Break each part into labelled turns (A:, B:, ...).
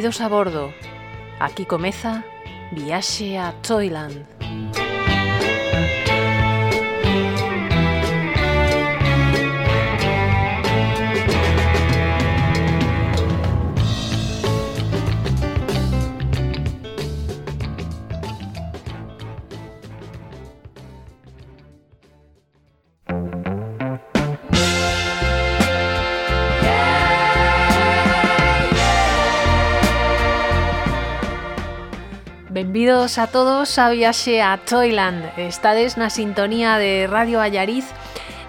A: Benvidos a bordo. Aquí comeza Viaxe a Toyland. Benvidos a todos a viaxe a Toyland. Estades na sintonía de Radio Allariz.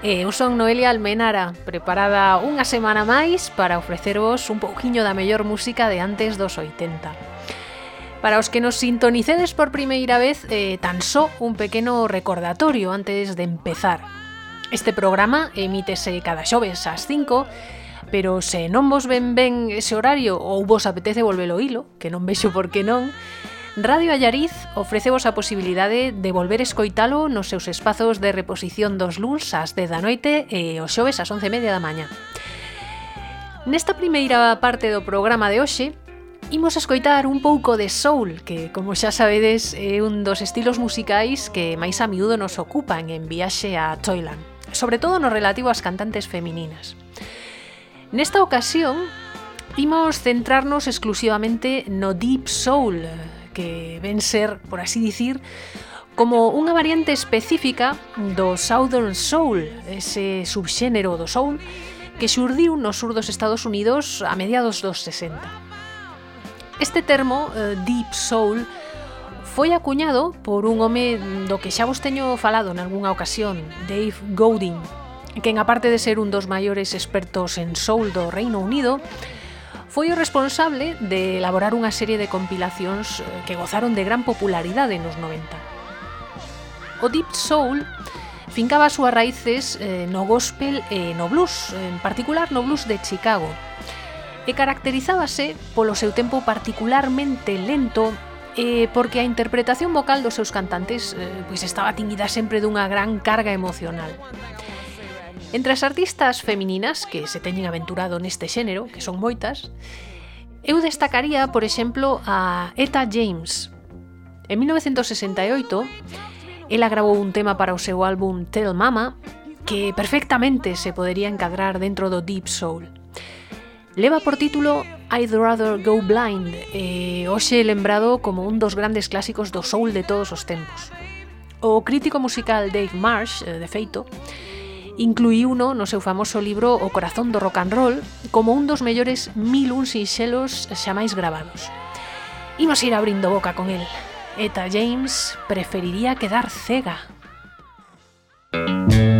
A: Eh, eu son Noelia Almenara Preparada unha semana máis para ofrecervos un pouquiño da mellor música de antes dos 80 Para os que nos sintonicedes por primeira vez eh, Tan só un pequeno recordatorio antes de empezar. Este programa emítese cada xoves ás 5 pero se non vos ven ben ese horario ou vos apetece volvelo hilo, que non vexo por que non, Radio Allariz ofrecevos a posibilidade de volver escoitalo nos seus espazos de reposición dos luns ás 10 da noite e os xoves ás 11:30 da mañá. Nesta primeira parte do programa de hoxe, imos escoitar un pouco de soul, que, como xa sabedes, é un dos estilos musicais que máis a miúdo nos ocupan en viaxe a Toyland, sobre todo no relativo ás cantantes femininas. Nesta ocasión, imos centrarnos exclusivamente no Deep Soul, que ven ser, por así dicir, como unha variante específica do Southern Soul, ese subxénero do soul que xurdiu no sur dos Estados Unidos a mediados dos 60. Este termo, eh, Deep Soul, foi acuñado por un home do que xa vos teño falado nalgúnha ocasión, Dave Godin, quen aparte de ser un dos maiores expertos en soul do Reino Unido, foi o responsable de elaborar unha serie de compilacións eh, que gozaron de gran popularidade nos 90. O Deep Soul fincaba as súas raíces eh, no gospel e no blues, en particular no blues de Chicago, e caracterizábase polo seu tempo particularmente lento e porque a interpretación vocal dos seus cantantes eh, pois estaba tinguida sempre dunha gran carga emocional. Entre as artistas femininas que se teñen aventurado neste xénero, que son moitas, eu destacaría, por exemplo, a Eta James. En 1968, ela grabou un tema para o seu álbum Tell Mama, que perfectamente se podería encadrar dentro do Deep Soul. Leva por título I'd Rather Go Blind, e hoxe lembrado como un dos grandes clásicos do soul de todos os tempos. O crítico musical Dave Marsh, eh, de feito, incluíuno no seu famoso libro O corazón do rock and roll como un dos mellores mil un sinxelos xamais gravados. Imos ir abrindo boca con el. Eta James preferiría quedar cega. Música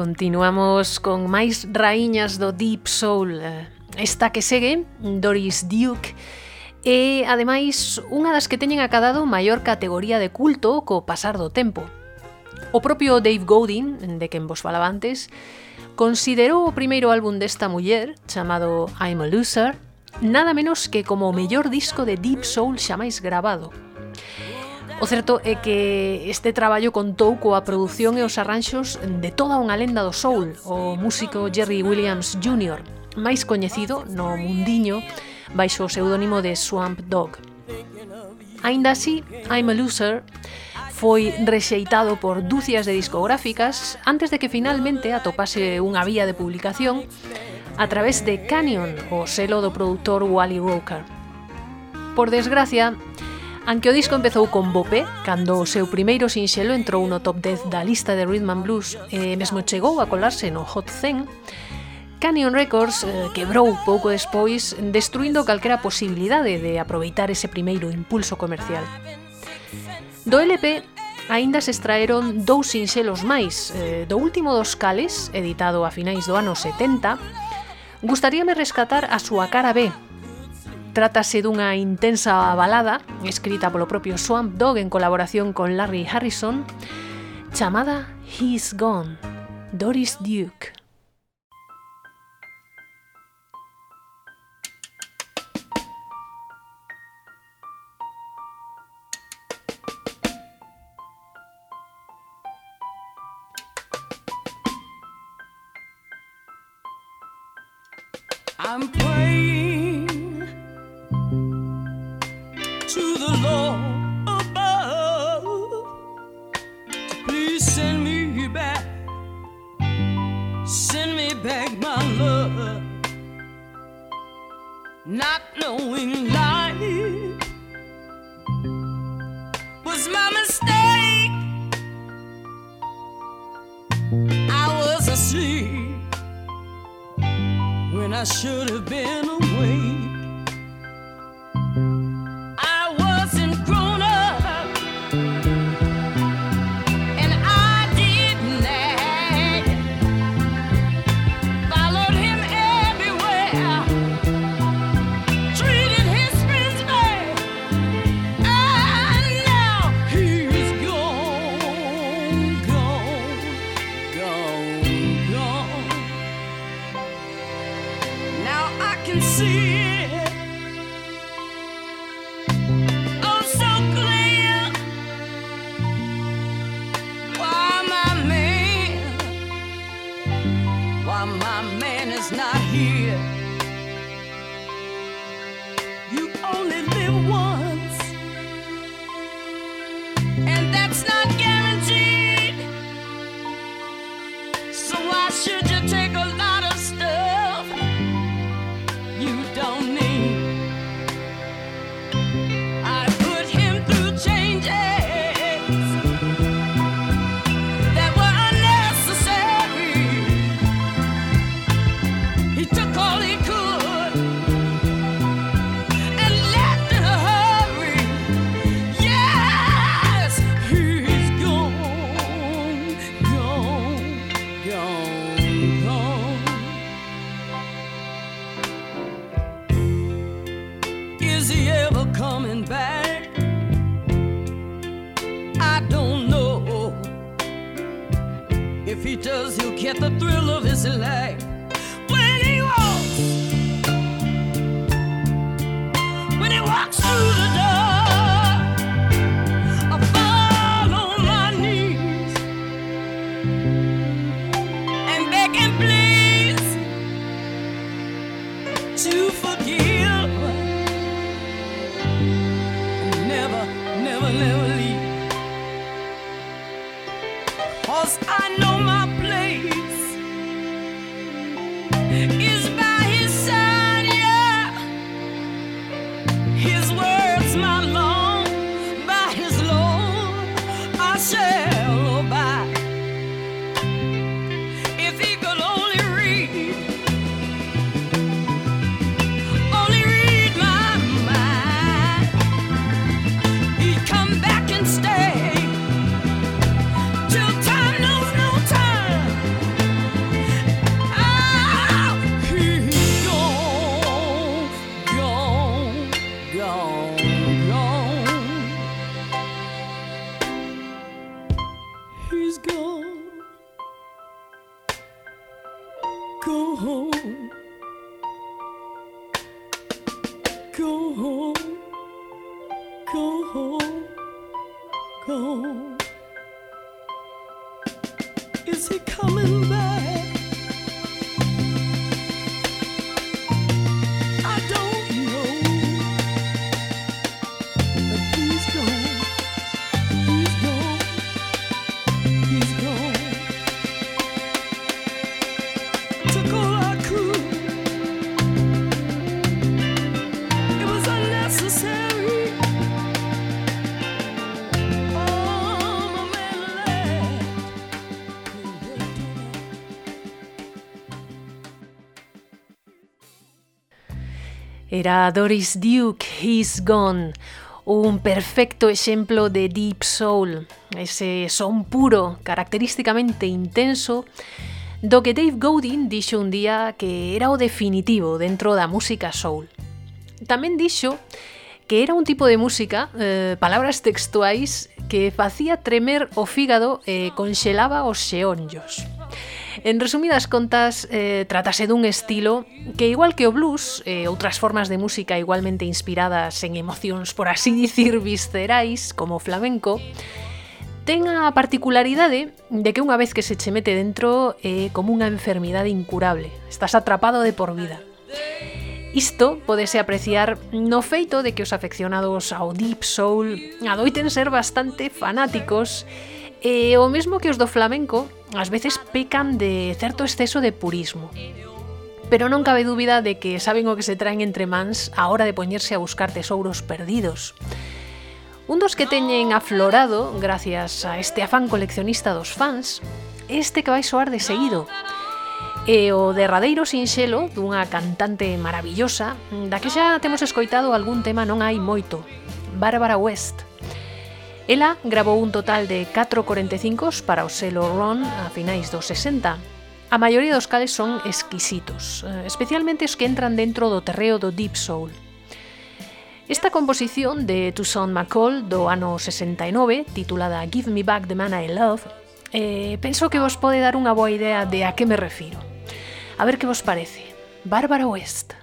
A: Continuamos con máis raíñas do Deep Soul. Eh, esta que segue, Doris Duke, é, ademais, unha das que teñen acadado maior categoría de culto co pasar do tempo. O propio Dave Godin, de quen vos falaba antes, considerou o primeiro álbum desta muller, chamado I'm a Loser, nada menos que como o mellor disco de Deep Soul xa máis grabado. O certo é que este traballo contou coa produción e os arranxos de toda unha lenda do soul, o músico Jerry Williams Jr., máis coñecido no mundiño baixo o seudónimo de Swamp Dog. Ainda así, I'm a Loser foi rexeitado por dúcias de discográficas antes de que finalmente atopase unha vía de publicación a través de Canyon, o selo do produtor Wally Roker. Por desgracia, Anque o disco empezou con Bope, cando o seu primeiro sinxelo entrou no top 10 da lista de Rhythm and Blues e mesmo chegou a colarse no Hot 100, Canyon Records eh, quebrou pouco despois, destruindo calquera posibilidade de aproveitar ese primeiro impulso comercial. Do LP aínda se extraeron dous sinxelos máis, eh, do último dos cales, editado a finais do ano 70, gustaríame rescatar a súa cara B, Trátase dunha intensa balada escrita polo propio Swamp Dog en colaboración con Larry Harrison chamada He's Gone, Doris Duke. does, he'll get the thrill of his life. era Doris Duke, He's Gone, un perfecto exemplo de Deep Soul, ese son puro, característicamente intenso, do que Dave Godin dixo un día que era o definitivo dentro da música soul. Tamén dixo que era un tipo de música, eh, palabras textuais, que facía tremer o fígado e conxelaba os xeonllos. En resumidas contas, eh, tratase dun estilo que igual que o blues e eh, outras formas de música igualmente inspiradas en emocións, por así dicir, viscerais, como o flamenco, ten a particularidade de que unha vez que se che mete dentro é eh, como unha enfermidade incurable. Estás atrapado de por vida. Isto podese apreciar no feito de que os afeccionados ao Deep Soul adoiten ser bastante fanáticos e o mesmo que os do flamenco ás veces pecan de certo exceso de purismo. Pero non cabe dúbida de que saben o que se traen entre mans a hora de poñerse a buscar tesouros perdidos. Un dos que teñen aflorado, gracias a este afán coleccionista dos fans, este que vai soar de seguido, e o derradeiro sinxelo dunha cantante maravillosa da que xa temos escoitado algún tema non hai moito Bárbara West Ela grabou un total de 4.45 para o selo Ron a finais dos 60, A maioría dos cales son exquisitos, eh, especialmente os que entran dentro do terreo do Deep Soul. Esta composición de Tucson McCall do ano 69, titulada Give Me Back the Man I Love, eh, penso que vos pode dar unha boa idea de a que me refiro. A ver que vos parece. Bárbara West.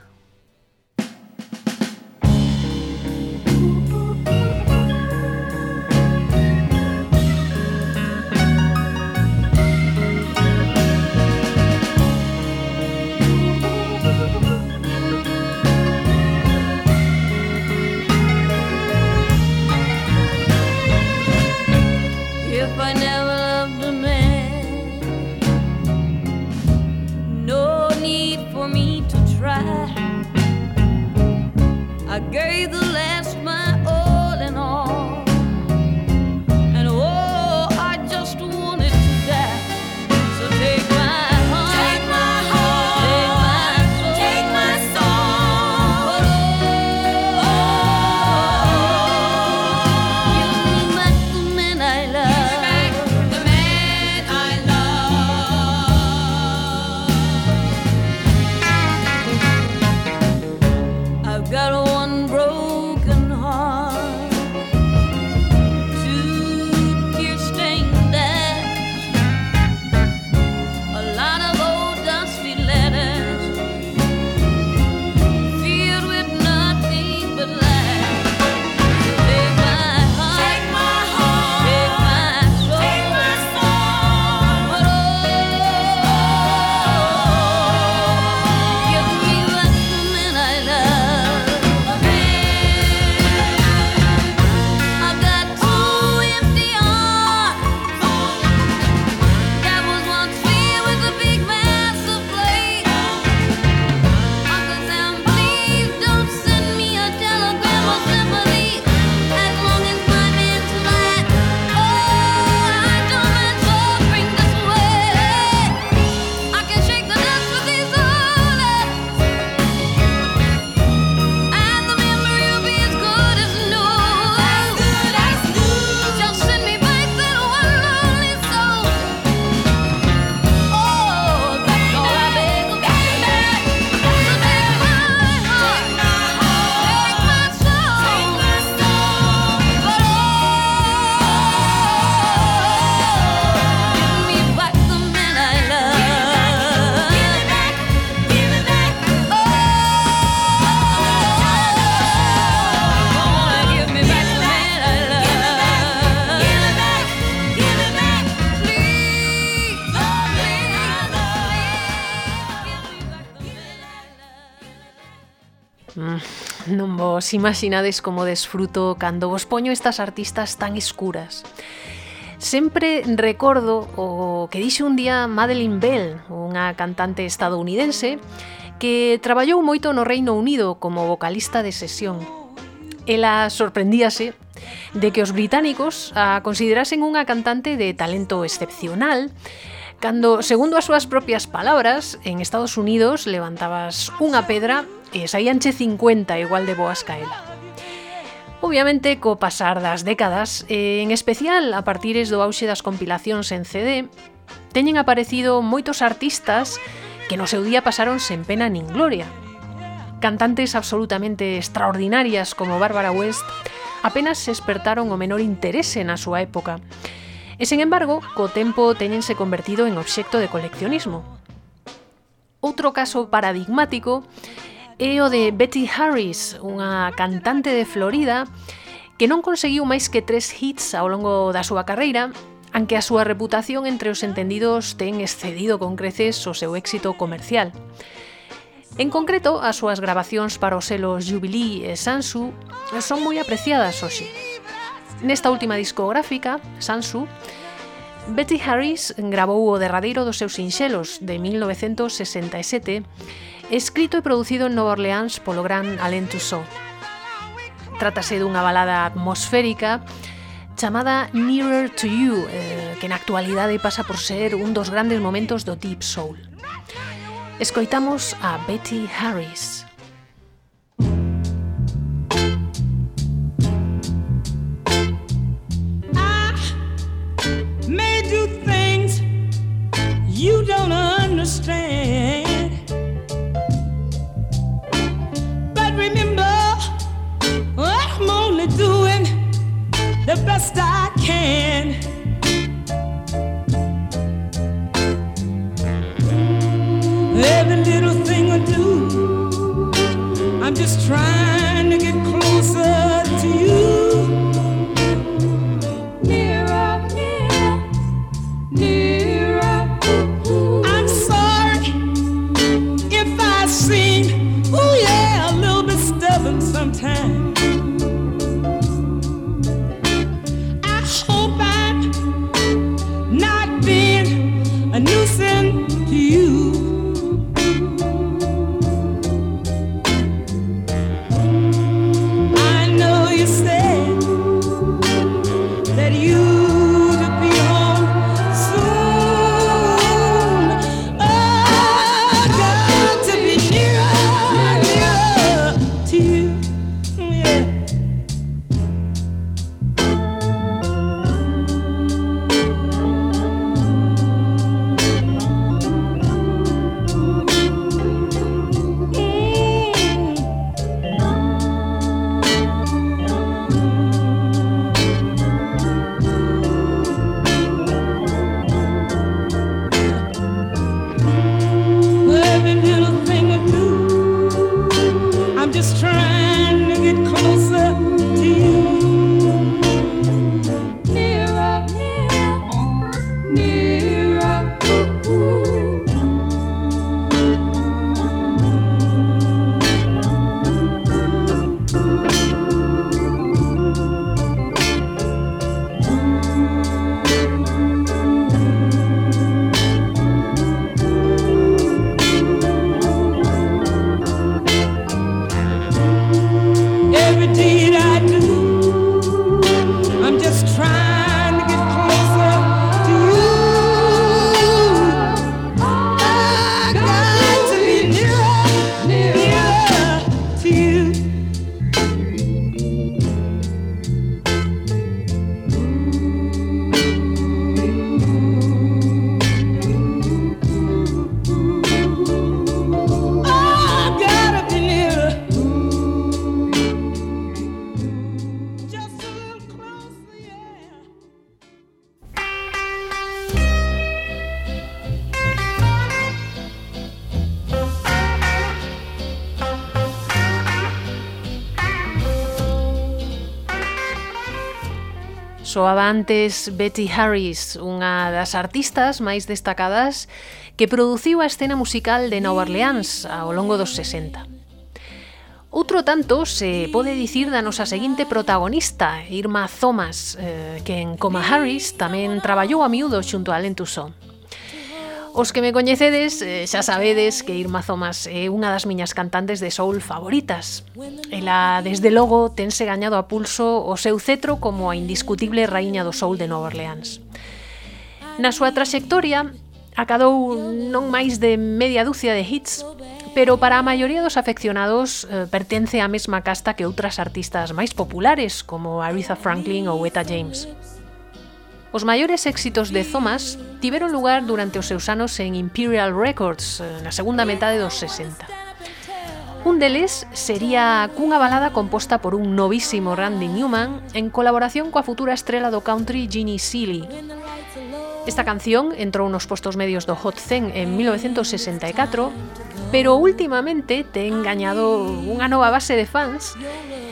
A: vos imaginades como desfruto cando vos poño estas artistas tan escuras. Sempre recordo o que dixo un día Madeleine Bell, unha cantante estadounidense, que traballou moito no Reino Unido como vocalista de sesión. Ela sorprendíase de que os británicos a considerasen unha cantante de talento excepcional, cando, segundo as súas propias palabras, en Estados Unidos levantabas unha pedra e saíanche 50 igual de boas ca ela. Obviamente, co pasar das décadas, eh, en especial a partires do auxe das compilacións en CD, teñen aparecido moitos artistas que no seu día pasaron sen pena nin gloria. Cantantes absolutamente extraordinarias como Bárbara West apenas se despertaron o menor interese na súa época. E sen embargo, co tempo teñense convertido en obxecto de coleccionismo. Outro caso paradigmático é o de Betty Harris, unha cantante de Florida que non conseguiu máis que tres hits ao longo da súa carreira, anque a súa reputación entre os entendidos ten excedido con creces o seu éxito comercial. En concreto, as súas grabacións para os selos Jubilee e Sansu son moi apreciadas hoxe. Nesta última discográfica, Sansu, Betty Harris grabou o derradeiro dos seus sinxelos de 1967 escrito e producido en Nova Orleans polo gran Alain Toussaint. Trátase dunha balada atmosférica chamada Nearer to You, eh, que na actualidade pasa por ser un dos grandes momentos do Deep Soul. Escoitamos a Betty Harris.
B: Best I can. Every little thing I do, I'm just trying
A: Soaba antes Betty Harris, unha das artistas máis destacadas que produciu a escena musical de Nova Orleans ao longo dos 60. Outro tanto se pode dicir da nosa seguinte protagonista, Irma Thomas, eh, que en Coma Harris tamén traballou a miúdo xunto a Len Toussaint. Os que me coñecedes eh, xa sabedes que Irma Zomas é unha das miñas cantantes de soul favoritas. Ela, desde logo, tense gañado a pulso o seu cetro como a indiscutible raíña do soul de Nova Orleans. Na súa traxectoria acadou non máis de media dúcia de hits, pero para a maioría dos afeccionados eh, pertence á mesma casta que outras artistas máis populares como Aretha Franklin ou Eta James. Os maiores éxitos de Thomas tiveron lugar durante os seus anos en Imperial Records, eh, na segunda metade dos 60. Un deles sería cunha balada composta por un novísimo Randy Newman en colaboración coa futura estrela do country Ginny Seeley. Esta canción entrou nos postos medios do Hot 100 en 1964, pero últimamente ten gañado unha nova base de fans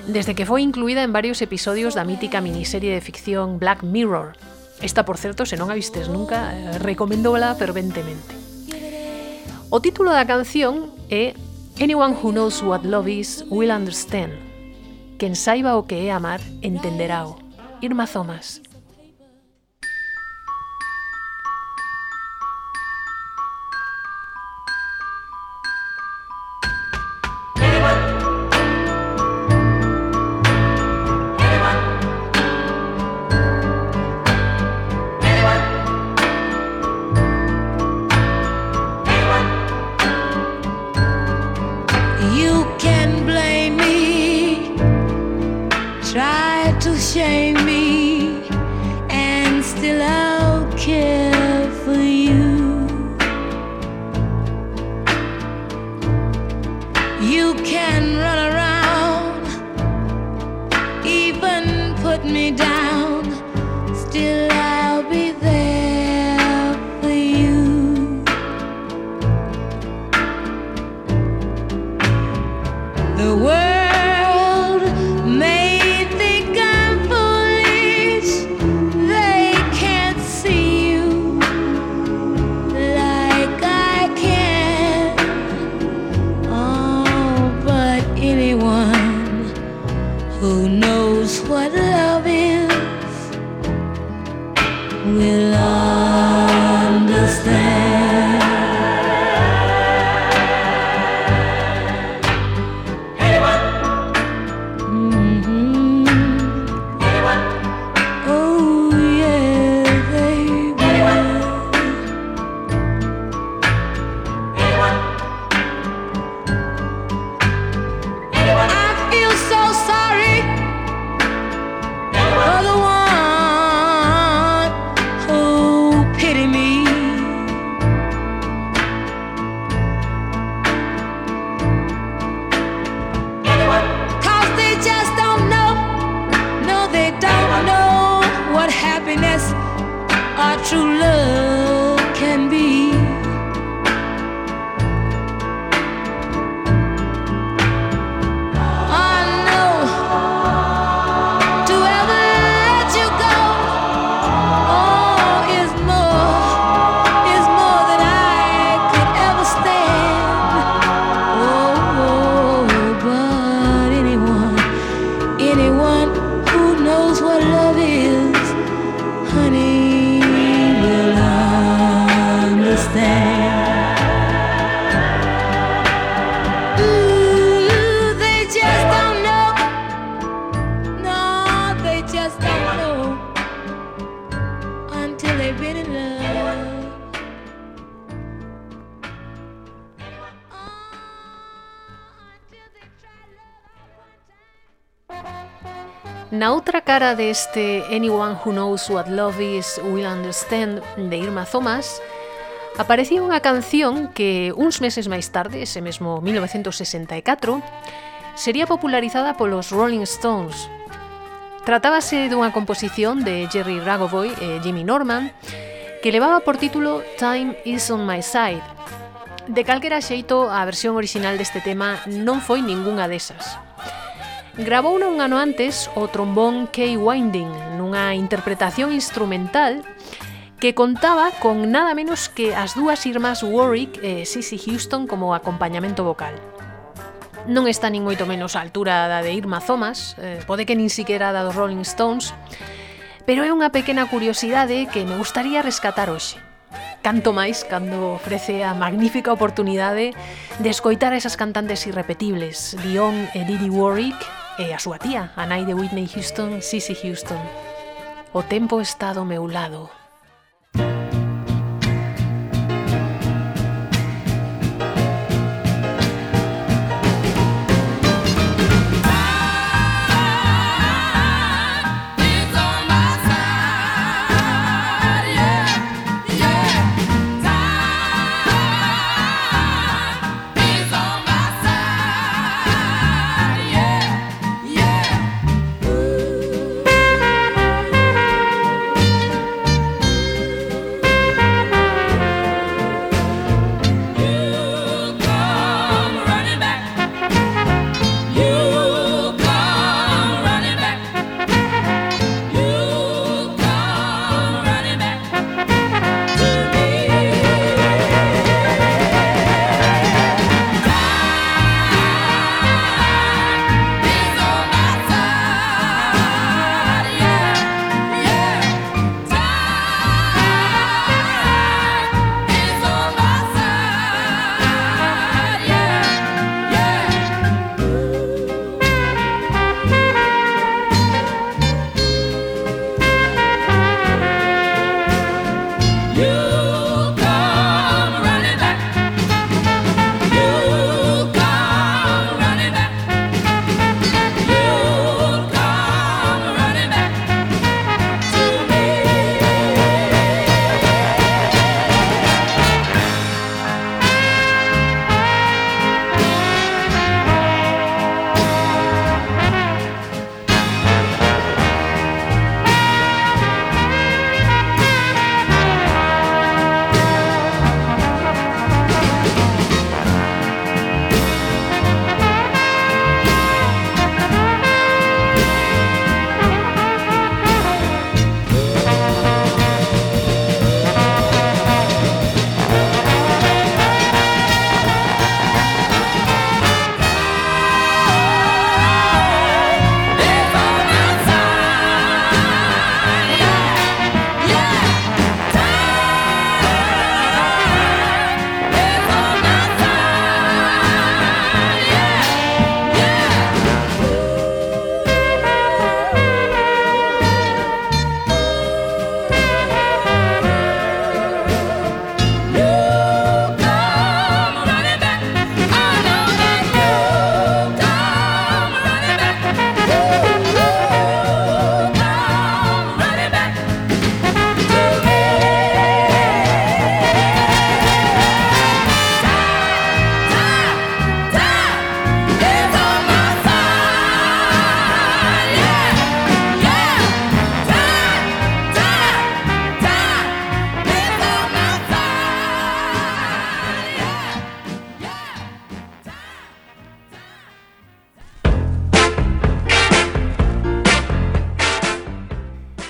A: desde que foi incluída en varios episodios da mítica miniserie de ficción Black Mirror, Esta, por certo, se non a vistes nunca, eh, recomendóla ferventemente. O título da canción é Anyone who knows what love is will understand. Quen saiba o que é amar, entenderá o. Irma Thomas, anyone who knows what love is. este Anyone Who Knows What Love Is Will Understand de Irma Thomas, aparecía unha canción que uns meses máis tarde, ese mesmo 1964, sería popularizada polos Rolling Stones. Tratábase dunha composición de Jerry Ragovoy e Jimmy Norman que levaba por título Time is on my side. De calquera xeito, a versión orixinal deste tema non foi ningunha desas. Grabouna un ano antes o trombón K. Winding nunha interpretación instrumental que contaba con nada menos que as dúas irmás Warwick e Sissy Houston como acompañamento vocal. Non está nin moito menos a altura da de Irma Thomas, eh, pode que nin siquiera da dos Rolling Stones, pero é unha pequena curiosidade que me gustaría rescatar hoxe canto máis cando ofrece a magnífica oportunidade de escoitar a esas cantantes irrepetibles, Dion e Didi Warwick, E a súa tía, a nai de Whitney Houston, Sissy Houston. O tempo está do meu lado,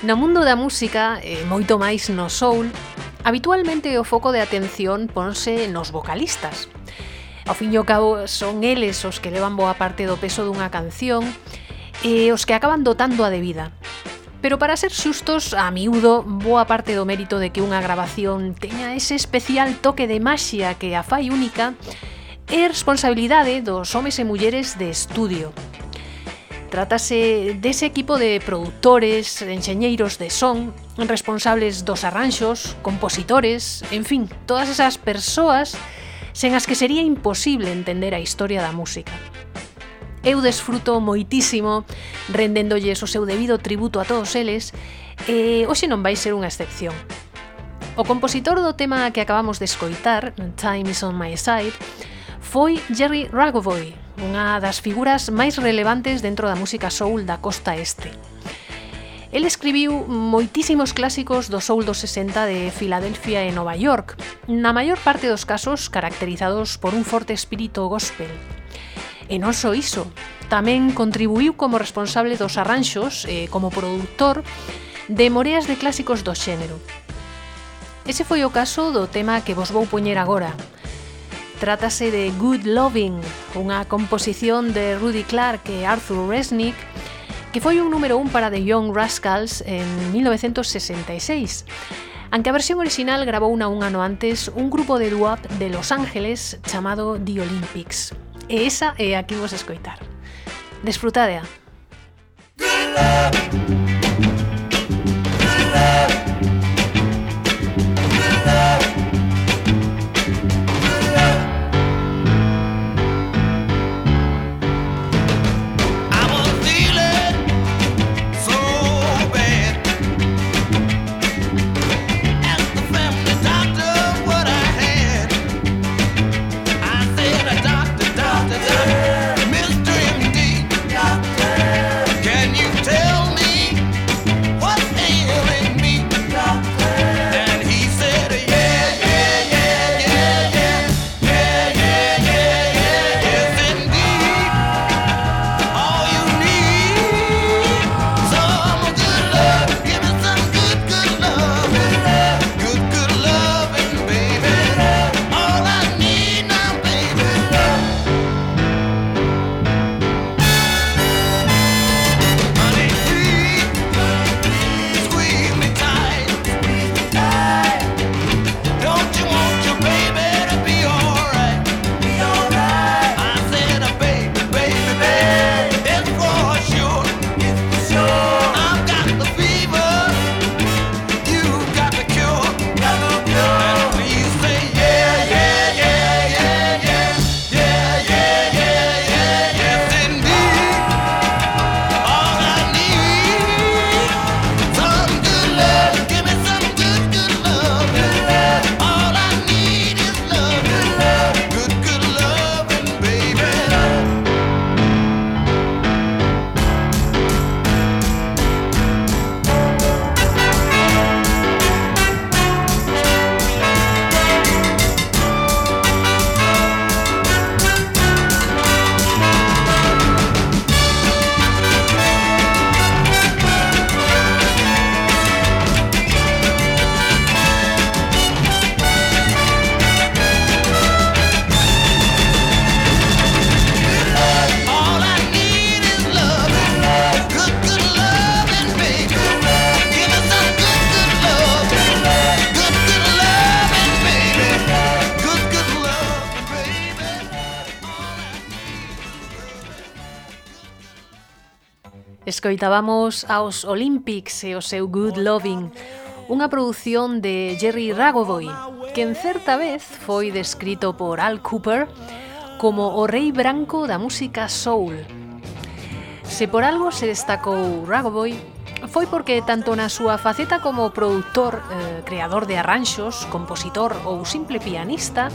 A: No mundo da música, e moito máis no soul, habitualmente o foco de atención ponse nos vocalistas. Ao fin e ao cabo son eles os que levan boa parte do peso dunha canción e os que acaban dotando a de vida. Pero para ser xustos, a miúdo, boa parte do mérito de que unha grabación teña ese especial toque de maxia que a fai única é responsabilidade dos homes e mulleres de estudio, Trátase dese equipo de produtores, enxeñeiros de son, responsables dos arranxos, compositores, en fin, todas esas persoas sen as que sería imposible entender a historia da música. Eu desfruto moitísimo rendéndolles o seu debido tributo a todos eles e hoxe non vai ser unha excepción. O compositor do tema que acabamos de escoitar, Time is on my side, foi Jerry Ragovoy, unha das figuras máis relevantes dentro da música soul da costa este. El escribiu moitísimos clásicos do soul dos 60 de Filadelfia e Nova York, na maior parte dos casos caracterizados por un forte espírito gospel. E non só iso, tamén contribuiu como responsable dos arranxos e como produtor de moreas de clásicos do xénero. Ese foi o caso do tema que vos vou poñer agora,
C: Trátase de Good Loving, unha composición de Rudy Clark e Arthur Resnick que foi un número un para The Young Rascals en 1966. Aunque a versión original grabou unha un ano antes un grupo de doo de Los Ángeles chamado The Olympics. E esa é a que vos escoitar. Desfrutadea. Good love. Good love. escoitábamos aos Olympics e o seu Good Loving, unha produción de Jerry Ragovoy, que en certa vez foi descrito por Al Cooper como o rei branco da música soul. Se por algo se destacou Ragovoy, foi porque tanto na súa faceta como produtor, eh, creador de arranxos, compositor ou simple pianista,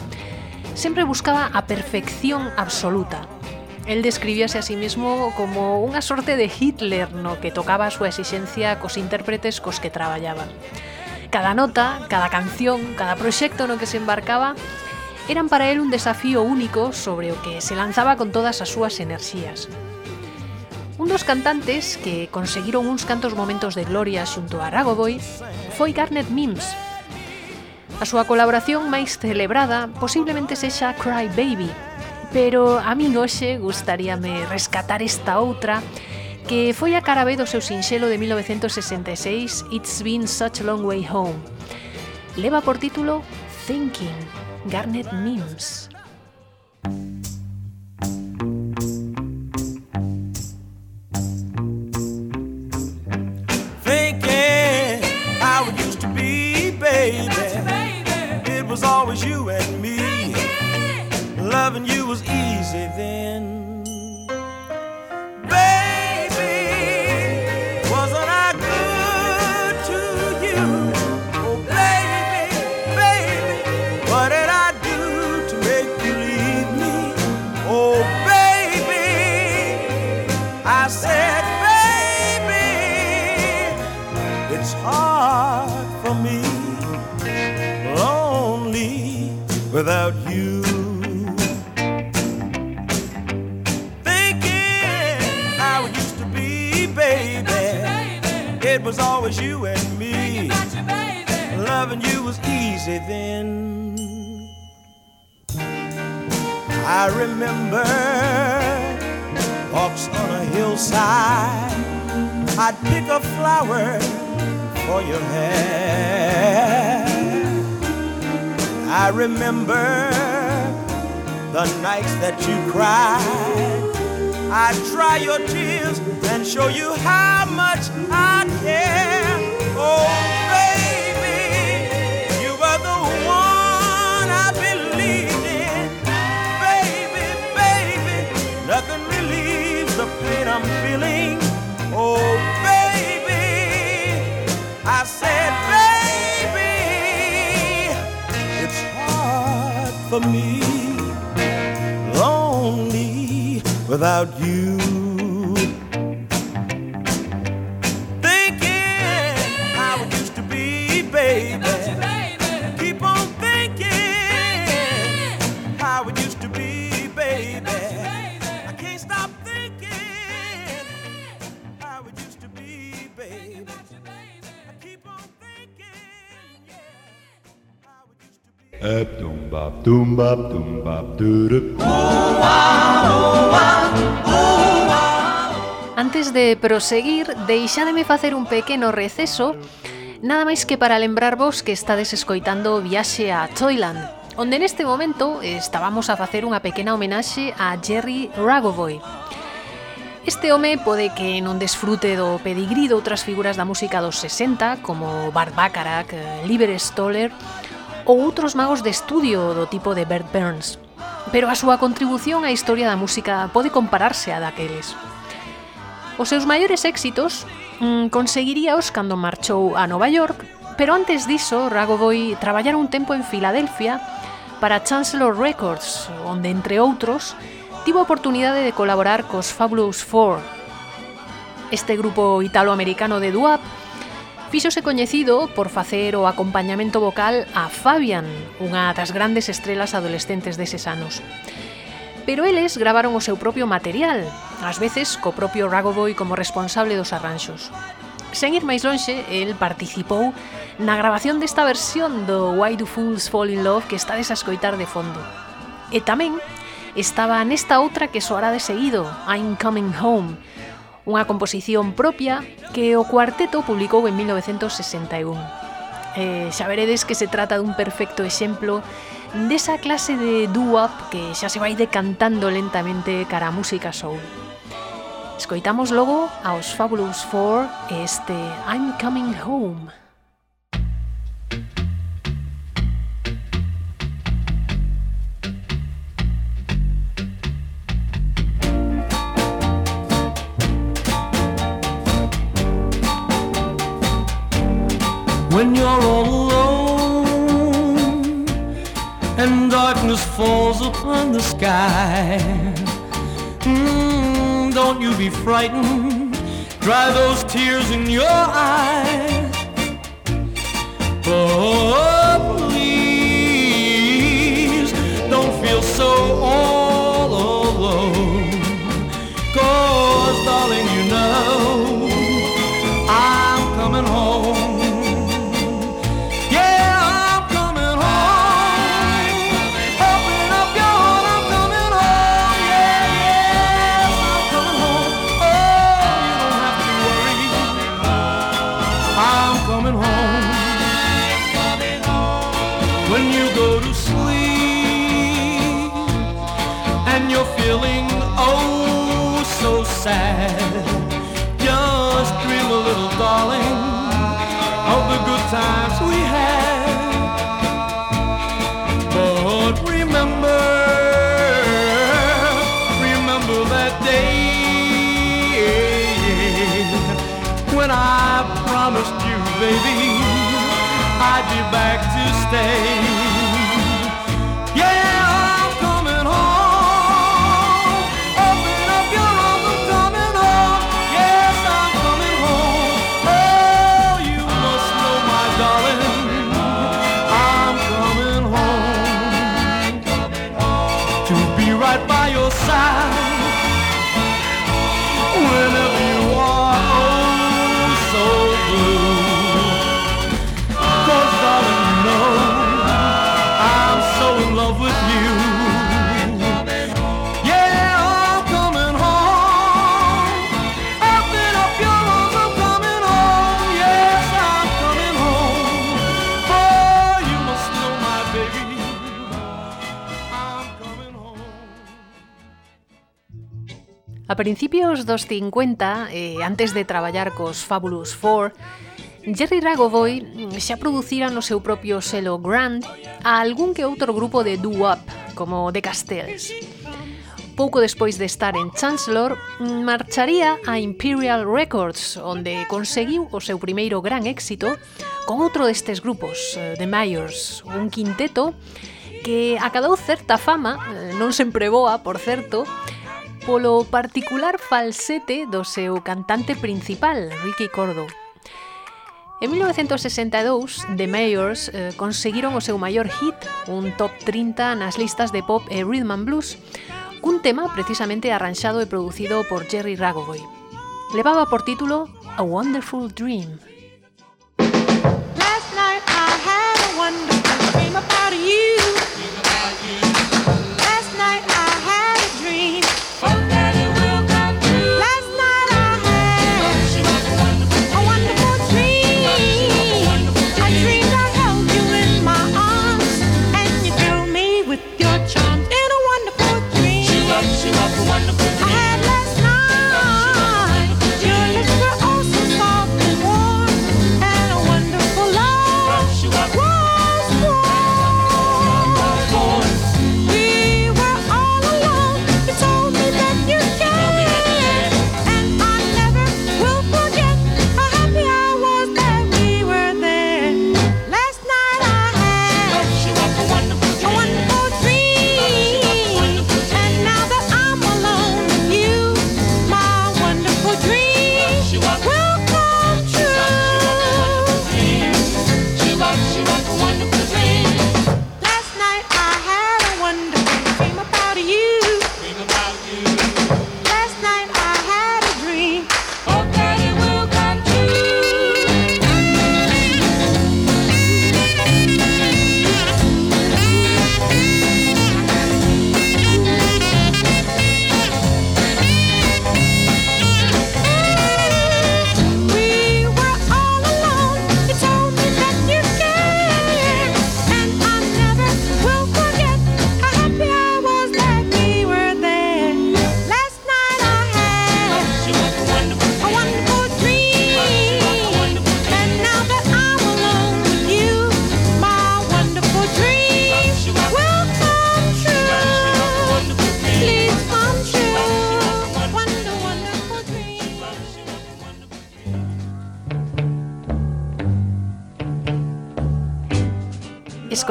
C: sempre buscaba a perfección absoluta, El describíase a sí mismo como unha sorte de Hitler no que tocaba a súa exixencia cos intérpretes cos que traballaba. Cada nota, cada canción, cada proxecto no que se embarcaba eran para el un desafío único sobre o que se lanzaba con todas as súas enerxías. Un dos cantantes que conseguiron uns cantos momentos de gloria xunto a Ragoboy foi Garnet Mims. A súa colaboración máis celebrada posiblemente sexa Cry Baby, pero a min hoxe gustaríame rescatar esta outra que foi a cara B do seu sinxelo de 1966 It's Been Such a Long Way Home. Leva por título Thinking, Garnet Mims. Thinking how it used to be, baby. It was always you and me. Loving you was easy then. Baby, wasn't I good to you? Oh, baby, baby, what did I do to make you leave me? Oh, baby, I said, baby, it's hard for me, lonely without you. Was always you and me. You, Loving you was easy then. I remember walks on a hillside. I'd pick a flower for your hair. I remember the nights that you cried. I'd dry your tears show you how much I care. Oh, baby, you were the one I believed in. Baby, baby, nothing relieves the pain I'm feeling. Oh, baby, I said, baby, it's hard for me, lonely without you.
D: bap doom bop doom bap doo
A: Antes de proseguir, deixádeme facer un pequeno receso. Nada máis que para lembrarvos que estades escoitando Viaxe a Toyland, onde neste momento estábamos a facer unha pequena homenaxe a Jerry Ragovoy, Este home pode que non desfrute do pedigrí de outras figuras da música dos 60, como Bart Bacharach, Liber Stoller ou outros magos de estudio do tipo de Bert Burns, pero a súa contribución á historia da música pode compararse a daqueles. Os seus maiores éxitos mm, conseguiríaos cando marchou a Nova York, pero antes diso Ragovoy traballara un tempo en Filadelfia para Chancellor Records, onde, entre outros, tivo a oportunidade de colaborar cos Fabulous Four, este grupo italoamericano de Duap, Fíxose coñecido por facer o acompañamento vocal a Fabian, unha das grandes estrelas adolescentes deses anos. Pero eles gravaron o seu propio material, ás veces co propio Ragoboy como responsable dos arranxos. Sen ir máis lonxe, el participou na grabación desta versión do Why Do Fools Fall in Love que está a escoitar de fondo. E tamén estaba nesta outra que soará de seguido, I'm Coming Home, unha composición propia que o cuarteto publicou en 1961. Eh, xa veredes que se trata dun perfecto exemplo desa clase de doo-wop que xa se vai decantando lentamente cara a música soul. Escoitamos logo aos Fabulous Four este I'm Coming Home.
E: When you're all alone and darkness falls upon the sky. Mm, don't you be frightened, dry those tears in your eyes. Oh, please don't feel so all back to stay.
A: principios dos 50, eh, antes de traballar cos Fabulous Four, Jerry Ragovoy xa producira no seu propio selo Grand a algún que outro grupo de doo-wop, como The Castells. Pouco despois de estar en Chancellor, marcharía a Imperial Records, onde conseguiu o seu primeiro gran éxito con outro destes grupos, eh, The Myers, un quinteto que acadou certa fama, eh, non sempre boa, por certo, polo particular falsete do seu cantante principal, Ricky Cordo. En 1962, The Mayors eh, conseguiron o seu maior hit, un top 30 nas listas de pop e rhythm and blues, cun tema precisamente arranxado e producido por Jerry Ragovoy. Levaba por título A Wonderful Dream.
F: Last night I had a wonderful dream about you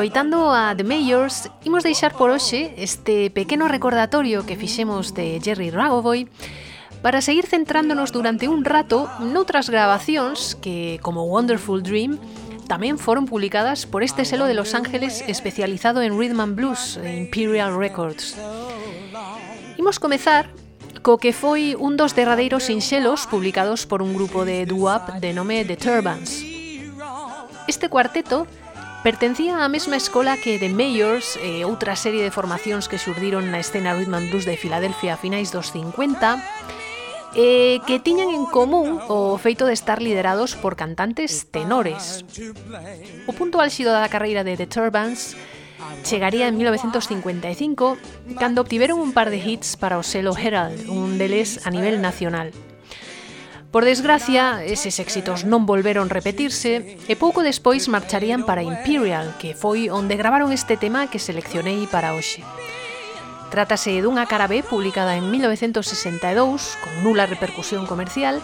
A: Escoitando a The Mayors, imos deixar por hoxe este pequeno recordatorio que fixemos de Jerry Ragovoy para seguir centrándonos durante un rato noutras grabacións que, como Wonderful Dream, tamén foron publicadas por este selo de Los Ángeles especializado en Rhythm and Blues, Imperial Records. Imos comezar co que foi un dos derradeiros sinxelos publicados por un grupo de doo-wop de nome The Turbans. Este cuarteto Pertencía á mesma escola que The Mayors e outra serie de formacións que xurdiron na escena rhythm and blues de Filadelfia a finais dos 50 e eh, que tiñan en común o feito de estar liderados por cantantes tenores. O punto álxido da carreira de The Turbans chegaría en 1955 cando obtiveron un par de hits para o selo Herald, un deles a nivel nacional. Por desgracia, eses éxitos non volveron repetirse e pouco despois marcharían para Imperial, que foi onde gravaron este tema que seleccionei para hoxe. Trátase dunha cara B publicada en 1962 con nula repercusión comercial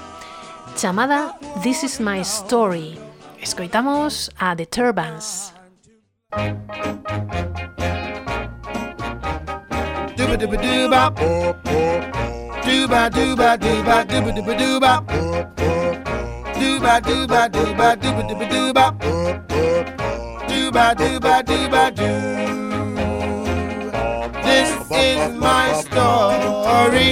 A: chamada This is my story. Escoitamos a The Turbans.
C: Dooba dooba dooba, Dooba dooba dooba dooba dooba dooba. Dooba dooba dooba dooba dooba dooba. Dooba dooba dooba doo. This is my story.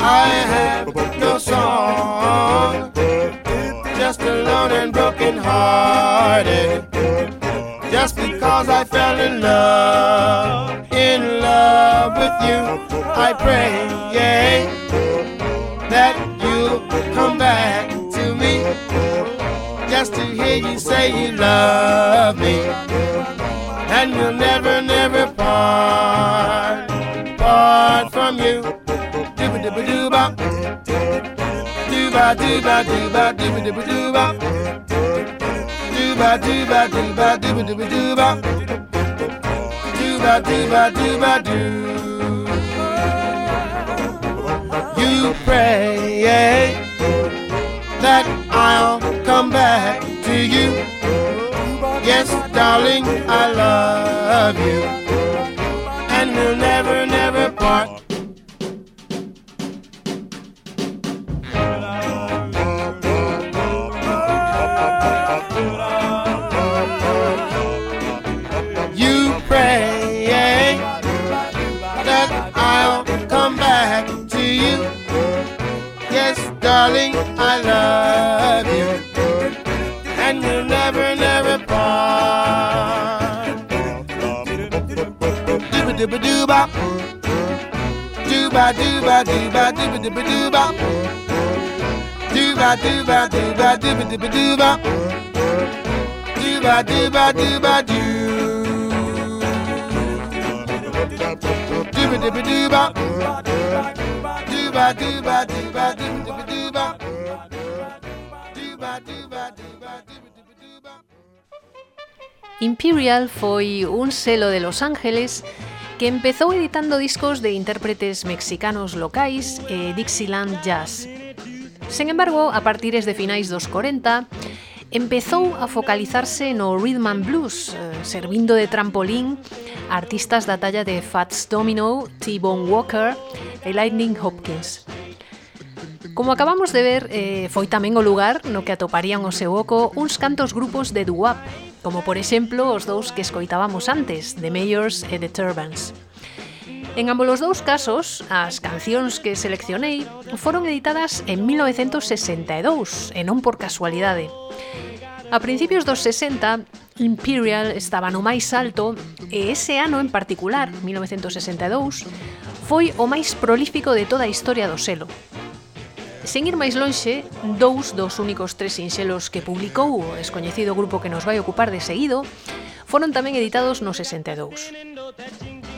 C: I have no song. Just alone and broken hearted. Just because I fell in love, in love with you, I pray that you'll come back to me, just to hear you say you love me, and we'll never, never part, part from you. Dooba
G: dibba dooba. Dooba dooba dooba dibba dibba dooba ba do ba do ba do ba do ba do ba do ba do ba do ba do. You pray that I'll come back to you. Yes, darling, I love you, and we'll never, never part. Darling, I love you. And we'll never, never part. Dooba dooba dooba. Dooba dooba dooba dooba dooba dooba. Dooba dooba dooba dooba dooba dooba. Dooba dooba dooba doo. Dooba dooba dooba.
A: Imperial foi un selo de Los Ángeles que empezou editando discos de intérpretes mexicanos locais e Dixieland Jazz. Sen embargo, a partires de finais dos 40, empezou a focalizarse no rhythm and blues, eh, servindo de trampolín a artistas da talla de Fats Domino, T-Bone Walker e Lightning Hopkins. Como acabamos de ver, eh, foi tamén o lugar no que atoparían o seu oco uns cantos grupos de doo como por exemplo os dous que escoitábamos antes, The Mayors e The Turbans. En ambos os dous casos, as cancións que seleccionei foron editadas en 1962 e non por casualidade. A principios dos 60, Imperial estaba no máis alto e ese ano en particular, 1962, foi o máis prolífico de toda a historia do selo. Sen ir máis lonxe, dous dos únicos tres sinxelos que publicou o descoñecido grupo que nos vai ocupar de seguido foron tamén editados no 62.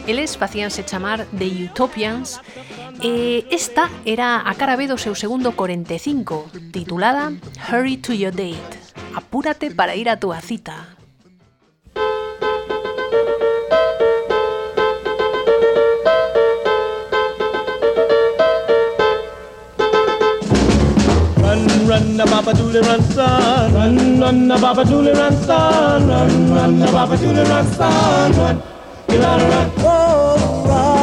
A: Eles facíanse chamar The Utopians e esta era a cara B do seu segundo 45, titulada Hurry to your date. Apúrate para ir a túa cita.
B: Run, you gotta run. Oh, run,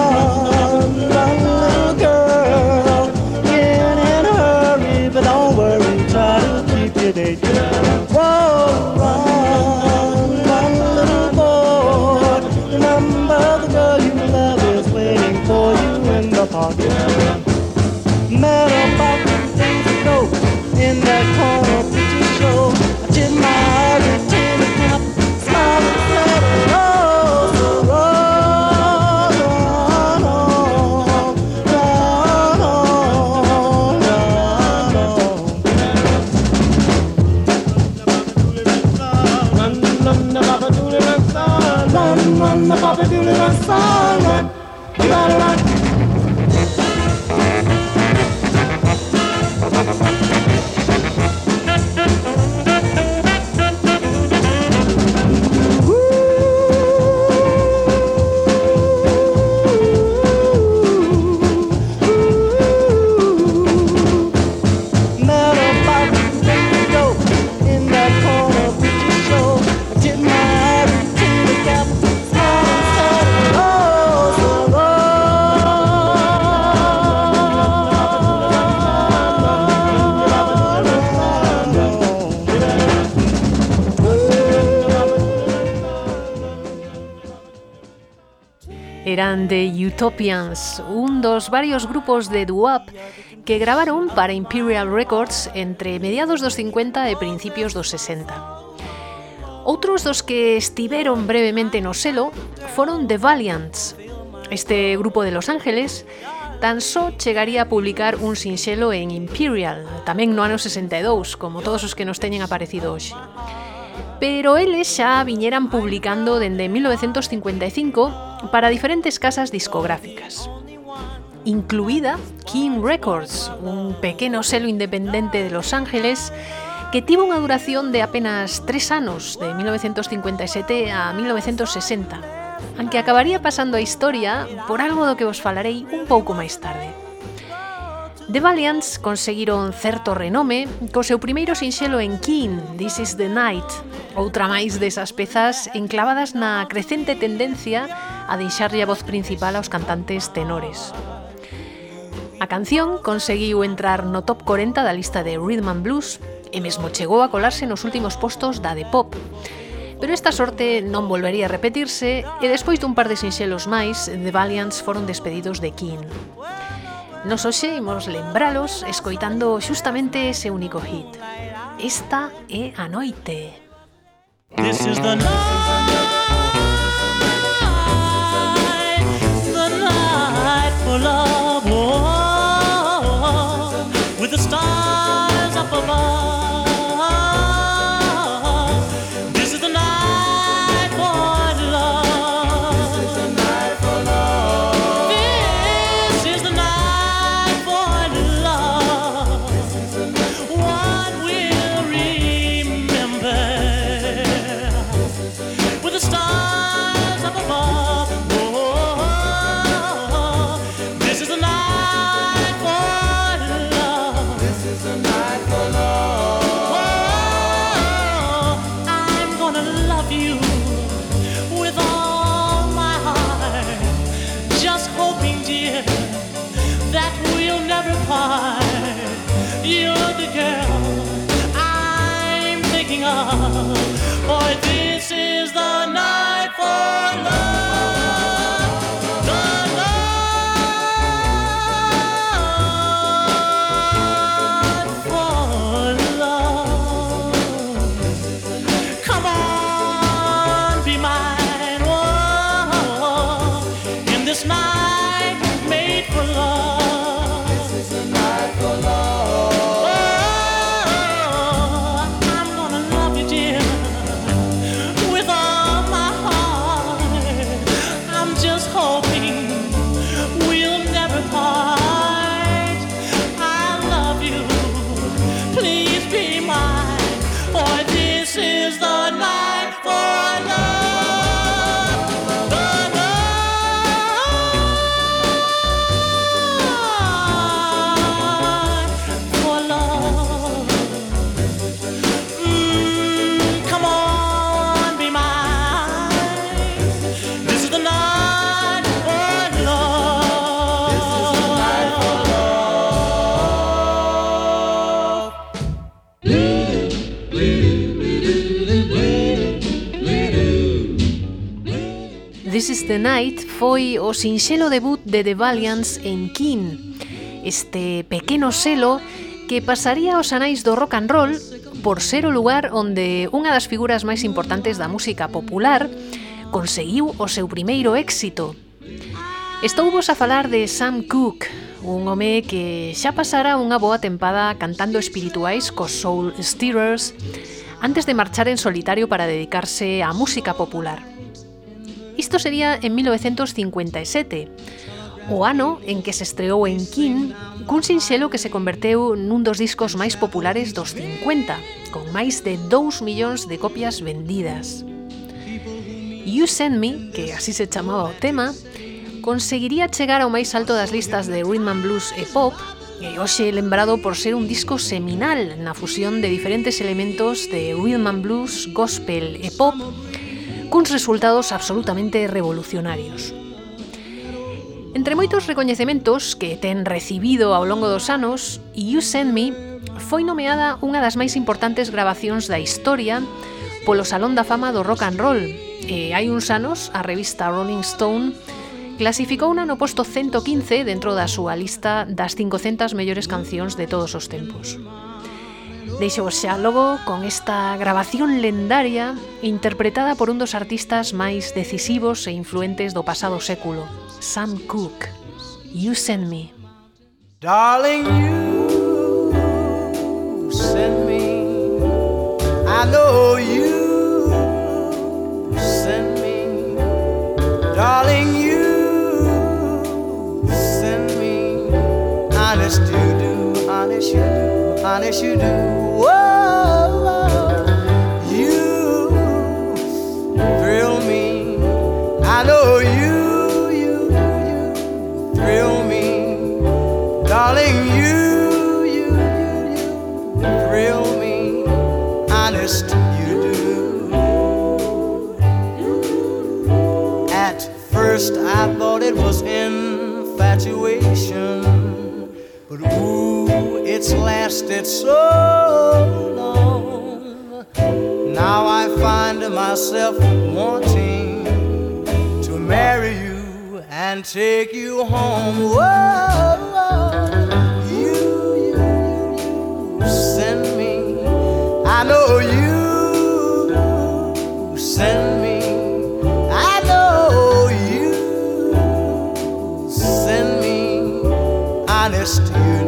B: The Bobby Dooley song.
A: eran The Utopians, un dos varios grupos de doo-wop que grabaron para Imperial Records entre mediados dos 50 e principios dos 60. Outros dos que estiveron brevemente no selo foron The Valiants. Este grupo de Los Ángeles tan só chegaría a publicar un sinxelo en Imperial, tamén no ano 62, como todos os que nos teñen aparecido hoxe. Pero eles xa viñeran publicando dende 1955 para diferentes casas discográficas, incluida King Records, un pequeno selo independente de Los Ángeles que tivo unha duración de apenas tres anos, de 1957 a 1960, aunque acabaría pasando a historia por algo do que vos falarei un pouco máis tarde. The Valiants conseguiron certo renome co seu primeiro sinxelo en King, This is the Night, outra máis desas pezas enclavadas na crecente tendencia a deixarlle a voz principal aos cantantes tenores. A canción conseguiu entrar no top 40 da lista de Rhythm and Blues e mesmo chegou a colarse nos últimos postos da de pop. Pero esta sorte non volvería a repetirse e despois dun par de sinxelos máis, The Valiants foron despedidos de King. Nos hoxe imos lembralos escoitando xustamente ese único hit. Esta é a noite.
H: This is the night. Is the Night
A: foi o sinxelo debut de The Valiants en King. Este pequeno selo que pasaría aos anais do rock and roll por ser o lugar onde unha das figuras máis importantes da música popular conseguiu o seu primeiro éxito. Estouvos a falar de Sam Cooke, un home que xa pasara unha boa tempada cantando espirituais cos Soul Stirrers antes de marchar en solitario para dedicarse á música popular. Isto sería en 1957, o ano en que se estreou en King cun sinxelo que se converteu nun dos discos máis populares dos 50, con máis de 2 millóns de copias vendidas. You Send Me, que así se chamaba o tema, conseguiría chegar ao máis alto das listas de rhythm and blues e pop, e hoxe lembrado por ser un disco seminal na fusión de diferentes elementos de rhythm and blues, gospel e pop, cuns resultados absolutamente revolucionarios. Entre moitos recoñecementos que ten recibido ao longo dos anos, You Send Me foi nomeada unha das máis importantes grabacións da historia polo Salón da Fama do Rock and Roll. E hai uns anos, a revista Rolling Stone clasificouna no posto 115 dentro da súa lista das 500 mellores cancións de todos os tempos. Deixo xa logo con esta grabación lendaria interpretada por un dos artistas máis decisivos e influentes do pasado século, Sam Cooke. You Send Me.
C: Darling, you send me. I know you send me. Darling, you send me. Honest you do, honest you do. Whoa, you do well you thrill me. I know you, you, you thrill me, darling. You, you, you, you thrill me. Honest you do. At first I it's lasted so long. Now I find myself wanting to marry you and take you home. Whoa, you, you, you, you send me. I know you send me. I know you send me. Honest, you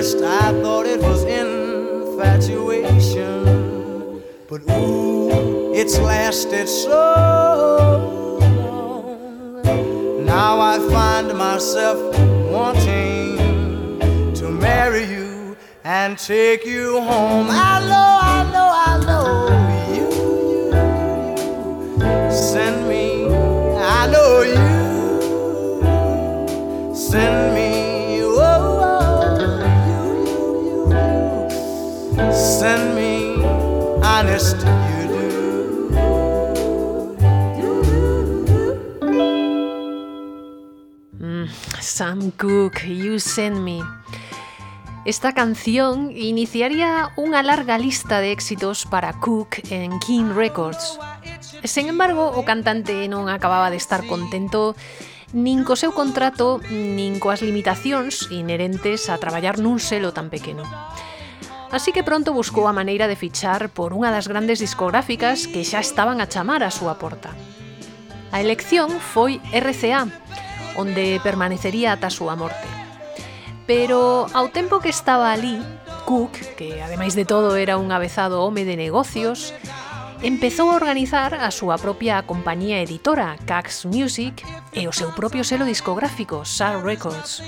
C: first I thought it was infatuation, but ooh, it's lasted so long. Now I find myself wanting to marry you and take you home. I know, I know, I know you, you, you send me. I know you send Do.
A: Sam Cooke, You Send Me. Esta canción iniciaría unha larga lista de éxitos para Cook en King Records. Sen embargo, o cantante non acababa de estar contento nin co seu contrato nin coas limitacións inherentes a traballar nun selo tan pequeno. Así que pronto buscou a maneira de fichar por unha das grandes discográficas que xa estaban a chamar a súa porta. A elección foi RCA, onde permanecería ata a súa morte. Pero ao tempo que estaba ali, Cook, que ademais de todo era un avezado home de negocios, empezou a organizar a súa propia compañía editora, Cax Music, e o seu propio selo discográfico, Sar Records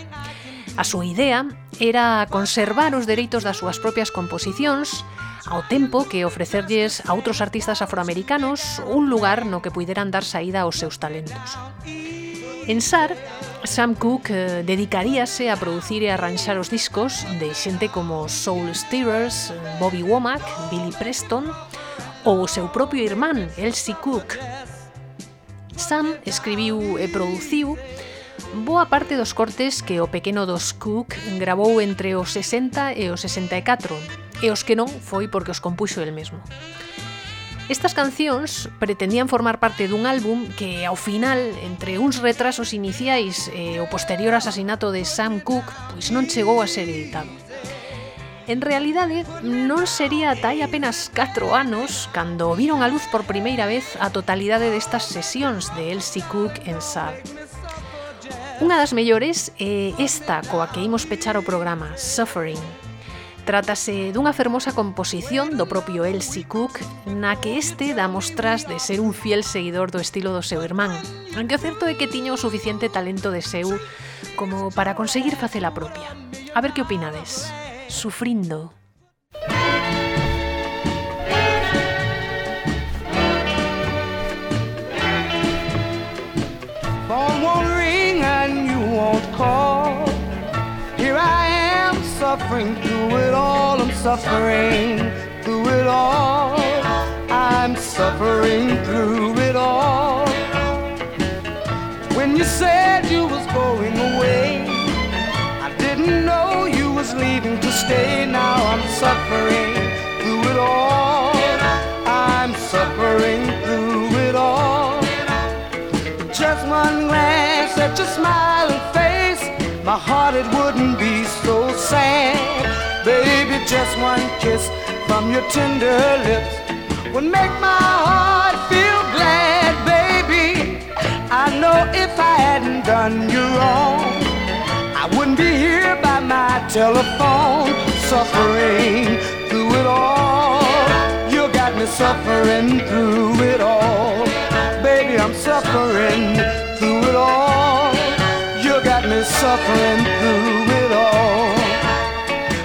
A: A súa idea era conservar os dereitos das súas propias composicións ao tempo que ofrecerlles a outros artistas afroamericanos un lugar no que puideran dar saída aos seus talentos. En SAR, Sam Cooke eh, dedicaríase a producir e arranxar os discos de xente como Soul Stirrers, Bobby Womack, Billy Preston ou o seu propio irmán, Elsie Cook. Sam escribiu e produciu boa parte dos cortes que o pequeno dos Cook gravou entre os 60 e os 64, e os que non foi porque os compuxo el mesmo. Estas cancións pretendían formar parte dun álbum que, ao final, entre uns retrasos iniciais e o posterior asasinato de Sam Cooke, pois non chegou a ser editado. En realidade, non sería ata hai apenas 4 anos cando viron a luz por primeira vez a totalidade destas sesións de Elsie Cook en Sad. Unha das mellores é esta coa que imos pechar o programa, Suffering. Trátase dunha fermosa composición do propio Elsie Cook na que este dá mostras de ser un fiel seguidor do estilo do seu irmán. aunque o certo é que tiña o suficiente talento de seu como para conseguir facela propia. A ver que opinades. Sufrindo.
C: Call. Here I am suffering through it all. I'm suffering through it all. I'm suffering through it all. When you said you was going away, I didn't know you
I: was leaving to stay. Now I'm suffering through it all. I'm suffering through it all. Just one glance at your smiling face, my heart it wouldn't be so sad. Baby, just one kiss from your tender lips would make my heart feel glad, baby. I know if I hadn't done you wrong, I wouldn't be here by my telephone, suffering through it all. You got me suffering through it all. Baby, I'm suffering through it all. Got me suffering through it all.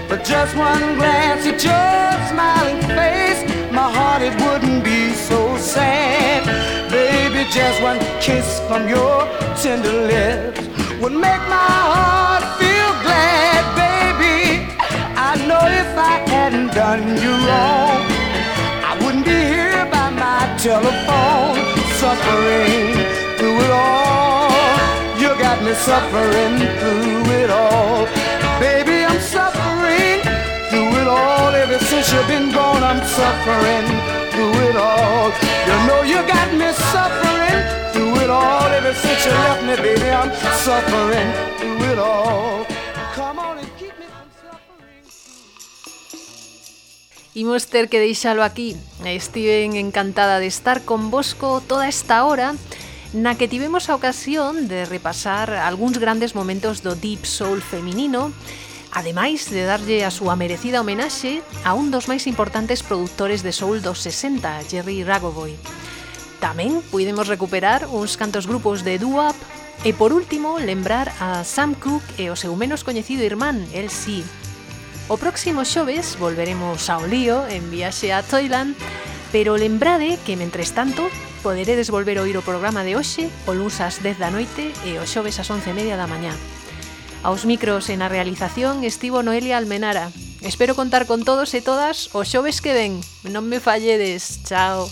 I: But just one glance at your smiling face, my heart it wouldn't be so sad. Baby, just one kiss from your tender lips would make my heart feel glad, baby. I know if I hadn't done you wrong, I wouldn't be here by my telephone, suffering through it all. Me suffering through it all. Baby, I'm suffering through it all. Ever since you've been gone, I'm suffering through it all. You know you got me suffering through it all. Ever since you left me, baby, I'm suffering through it all. Come on and keep me from suffering.
A: Imos ter que deixalo aquí. Estiven encantada de estar con toda esta hora na que tivemos a ocasión de repasar algúns grandes momentos do Deep Soul feminino, ademais de darlle a súa merecida homenaxe a un dos máis importantes produtores de Soul dos 60, Jerry Ragovoy. Tamén puidemos recuperar uns cantos grupos de doo-wop E por último, lembrar a Sam Cooke e o seu menos coñecido irmán, el. O próximo xoves volveremos ao lío en viaxe a Toyland pero lembrade que, mentres tanto, poderedes volver a oír o programa de hoxe o luns ás 10 da noite e o xoves ás 11.30 da mañá. Aos micros e na realización estivo Noelia Almenara. Espero contar con todos e todas o xoves que ven. Non me falledes. Chao.